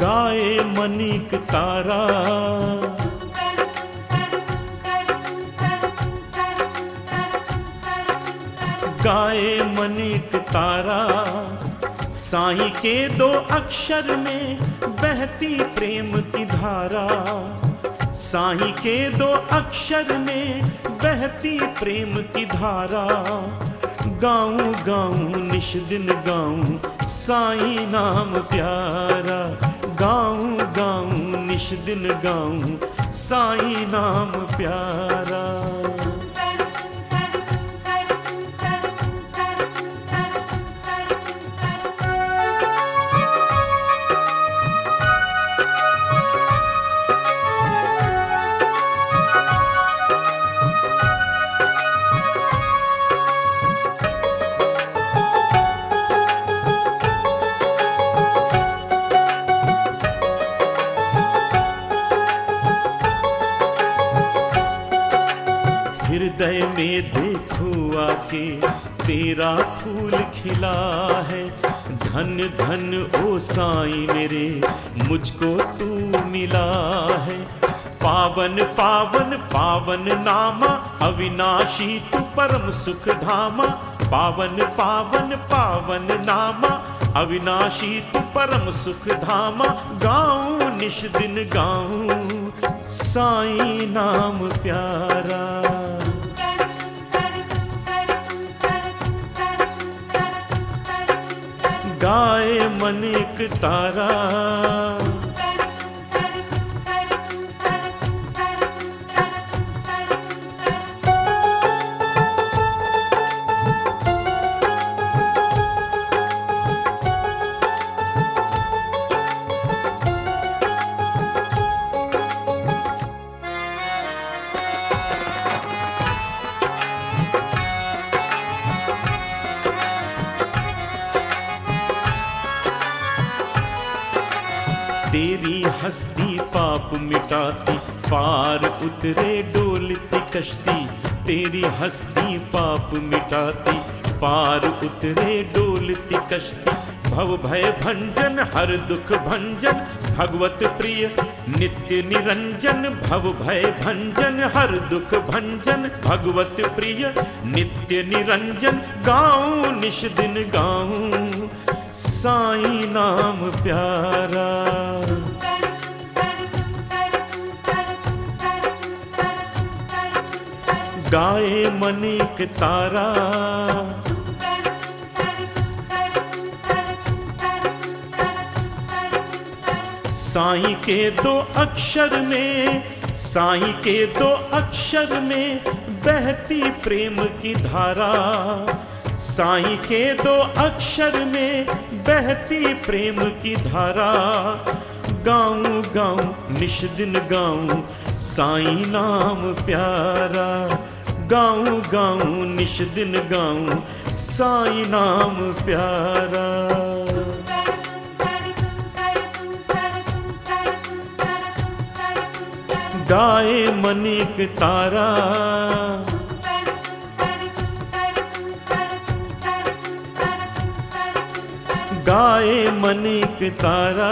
गाए मनिक तारा। गाए मनिक तारा। साई के दो अक्षर में बहती प्रेम की धारा। साई के दो अक्षर में बहती प्रेम की धारा। गाऊं गाऊं, निश दिन गाऊं, साई नाम प्यारा। निश दिन गाऊं साई नाम प्यारा। हृदय में देखो आके तेरा फूल खिला है। धन धन, ओ साई मेरे, मुझको तू मिला है। पावन पावन पावन नामा, अविनाशी तू परम सुख धामा। पावन पावन पावन नामा, अविनाशी तू परम सुख धामा। गाऊं निश दिन, गाऊं साई नाम प्यारा। गाए मनिक तारा। तेरी हस्ती पाप मिटाती, पार उतरे डोलती कश्ती। तेरी हस्ती पाप मिटाती, पार उतरे डोलती कश्ती। भव भय भंजन, हर दुख भंजन, भगवत प्रिय, नित्य निरंजन, भव भय भंजन, हर दुख भंजन, भगवत प्रिय, नित्य निरंजन। गाऊं, निश दिन गाऊं साई नाम प्यारा। गाए मनिक तारा। साई के दो अक्षर में, साई के दो अक्षर में बहती प्रेम की धारा। साई के दो अक्षर में बहती प्रेम की धारा। गाऊं गाऊं निश दिन गाऊं, साई नाम प्यारा। गाऊं गाऊं निश दिन गाऊं, साई नाम प्यारा। गाए मनिक तारा। गाए मनिक तारा।